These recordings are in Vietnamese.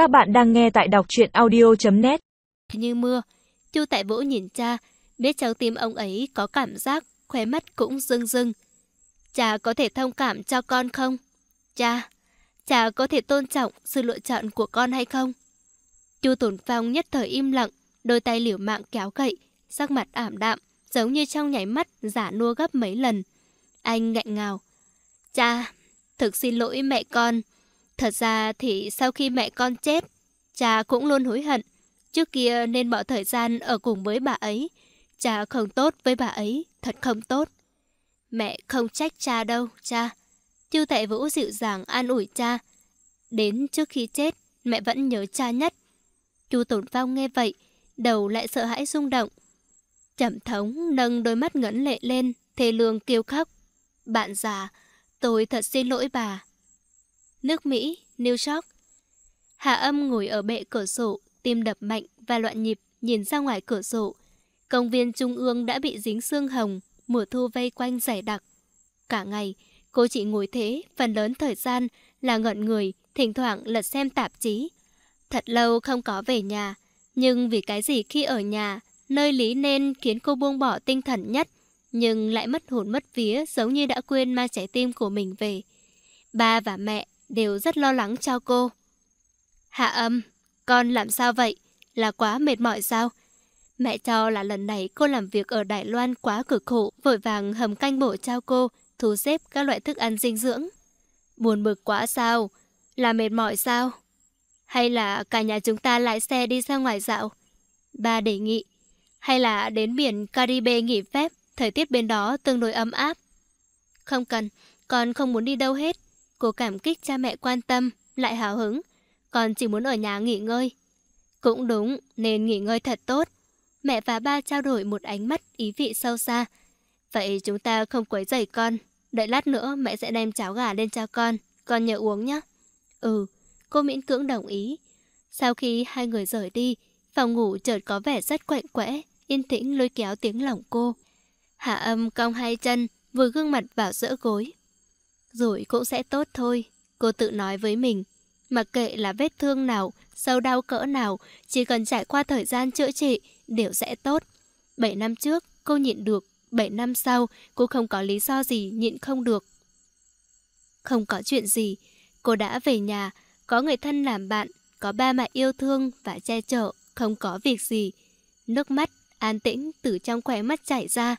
Các bạn đang nghe tại đọc truyện audio.net Như mưa, Chu Tại Vũ nhìn cha, biết cháu tim ông ấy có cảm giác, khóe mắt cũng rưng rưng. Cha có thể thông cảm cho con không? Cha, cha có thể tôn trọng sự lựa chọn của con hay không? Chu tổn Phong nhất thời im lặng, đôi tay liều mạng kéo gậy, sắc mặt ảm đạm, giống như trong nháy mắt giả nua gấp mấy lần. Anh ngạnh ngào. Cha, thực xin lỗi mẹ con. Thật ra thì sau khi mẹ con chết, cha cũng luôn hối hận. Trước kia nên bỏ thời gian ở cùng với bà ấy. Cha không tốt với bà ấy, thật không tốt. Mẹ không trách cha đâu, cha. Chu Tệ Vũ dịu dàng an ủi cha. Đến trước khi chết, mẹ vẫn nhớ cha nhất. Chu Tổn Phong nghe vậy, đầu lại sợ hãi rung động. Trầm thống nâng đôi mắt ngấn lệ lên, thề lương kêu khóc. Bạn già, tôi thật xin lỗi bà. Nước Mỹ, New York. Hạ âm ngồi ở bệ cửa sổ, tim đập mạnh và loạn nhịp nhìn ra ngoài cửa sổ. Công viên trung ương đã bị dính sương hồng, mùa thu vây quanh dày đặc. Cả ngày, cô chỉ ngồi thế, phần lớn thời gian là ngẩn người, thỉnh thoảng lật xem tạp chí. Thật lâu không có về nhà, nhưng vì cái gì khi ở nhà, nơi lý nên khiến cô buông bỏ tinh thần nhất, nhưng lại mất hồn mất vía giống như đã quên mang trái tim của mình về. Ba và mẹ đều rất lo lắng cho cô. Hạ âm, con làm sao vậy? Là quá mệt mỏi sao? Mẹ cho là lần này cô làm việc ở Đài Loan quá cực khổ, vội vàng hầm canh bổ cho cô, thu xếp các loại thức ăn dinh dưỡng. Buồn bực quá sao? Là mệt mỏi sao? Hay là cả nhà chúng ta lái xe đi ra ngoài dạo? Ba đề nghị. Hay là đến biển Caribe nghỉ phép, thời tiết bên đó tương đối ấm áp? Không cần, con không muốn đi đâu hết. Cô cảm kích cha mẹ quan tâm, lại hào hứng. Con chỉ muốn ở nhà nghỉ ngơi. Cũng đúng, nên nghỉ ngơi thật tốt. Mẹ và ba trao đổi một ánh mắt ý vị sâu xa. Vậy chúng ta không quấy rầy con. Đợi lát nữa mẹ sẽ đem cháo gà lên cho con. Con nhớ uống nhé. Ừ, cô miễn cưỡng đồng ý. Sau khi hai người rời đi, phòng ngủ chợt có vẻ rất quạnh quẽ, yên tĩnh lôi kéo tiếng lòng cô. Hạ âm cong hai chân, vừa gương mặt vào giữa gối. Rồi cũng sẽ tốt thôi, cô tự nói với mình. Mặc kệ là vết thương nào, sâu đau cỡ nào, chỉ cần trải qua thời gian chữa trị, đều sẽ tốt. Bảy năm trước, cô nhịn được. Bảy năm sau, cô không có lý do gì nhịn không được. Không có chuyện gì, cô đã về nhà, có người thân làm bạn, có ba mẹ yêu thương và che chở, không có việc gì. Nước mắt, an tĩnh từ trong khóe mắt chảy ra.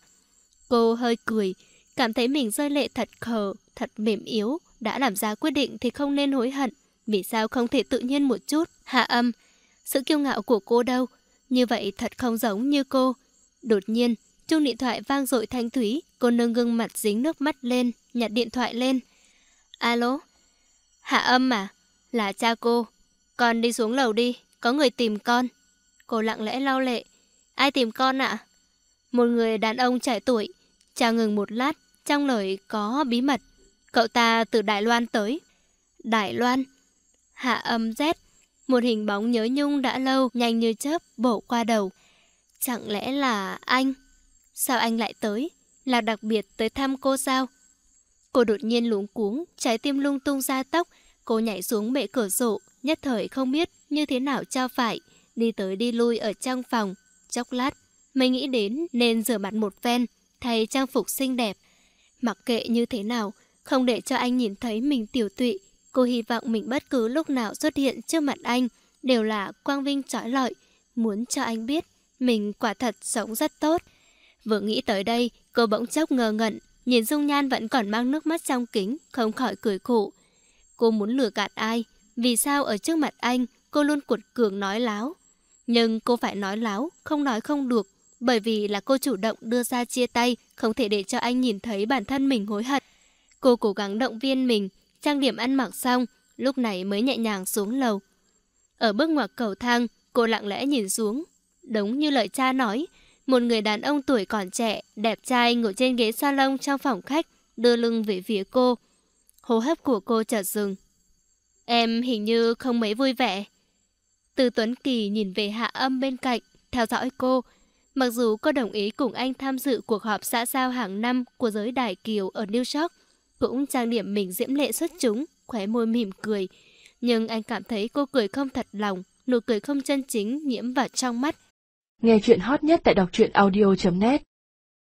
Cô hơi cười, cảm thấy mình rơi lệ thật khờ, thật mềm yếu, đã làm ra quyết định thì không nên hối hận. Vì sao không thể tự nhiên một chút? Hạ âm, sự kiêu ngạo của cô đâu? Như vậy thật không giống như cô. Đột nhiên, chuông điện thoại vang dội thanh thúy, cô nâng gương mặt dính nước mắt lên, nhặt điện thoại lên. Alo? Hạ âm à? Là cha cô. Con đi xuống lầu đi, có người tìm con. Cô lặng lẽ lau lệ. Ai tìm con ạ? Một người đàn ông trẻ tuổi. Cha ngừng một lát, trong lời có bí mật. Cậu ta từ Đài Loan tới. Đài Loan? Hạ âm rét. Một hình bóng nhớ nhung đã lâu, nhanh như chớp, bổ qua đầu. Chẳng lẽ là anh? Sao anh lại tới? Là đặc biệt tới thăm cô sao? Cô đột nhiên luống cuống, trái tim lung tung ra tóc. Cô nhảy xuống bệ cửa sổ, nhất thời không biết như thế nào cho phải. Đi tới đi lui ở trong phòng. Chốc lát, mới nghĩ đến nên rửa mặt một phen, thay trang phục xinh đẹp. Mặc kệ như thế nào, không để cho anh nhìn thấy mình tiểu tụy, cô hy vọng mình bất cứ lúc nào xuất hiện trước mặt anh đều là quang vinh trói lọi, muốn cho anh biết mình quả thật sống rất tốt. Vừa nghĩ tới đây, cô bỗng chốc ngờ ngẩn, nhìn dung nhan vẫn còn mang nước mắt trong kính, không khỏi cười khổ. Cô muốn lừa gạt ai? Vì sao ở trước mặt anh, cô luôn cuột cường nói láo? Nhưng cô phải nói láo, không nói không được, bởi vì là cô chủ động đưa ra chia tay, không thể để cho anh nhìn thấy bản thân mình hối hận. Cô cố gắng động viên mình, trang điểm ăn mặc xong, lúc này mới nhẹ nhàng xuống lầu. Ở bước ngoặt cầu thang, cô lặng lẽ nhìn xuống. Đúng như lời cha nói, một người đàn ông tuổi còn trẻ, đẹp trai ngồi trên ghế salon trong phòng khách, đưa lưng về phía cô. Hô hấp của cô chợt dừng. Em hình như không mấy vui vẻ. Từ Tuấn Kỳ nhìn về hạ âm bên cạnh, theo dõi cô. Mặc dù cô đồng ý cùng anh tham dự cuộc họp xã giao hàng năm của giới đại Kiều ở New York, cũng trang điểm mình diễm lệ xuất chúng, khóe môi mỉm cười. Nhưng anh cảm thấy cô cười không thật lòng, nụ cười không chân chính nhiễm vào trong mắt. Nghe chuyện hot nhất tại đọc truyện audio.net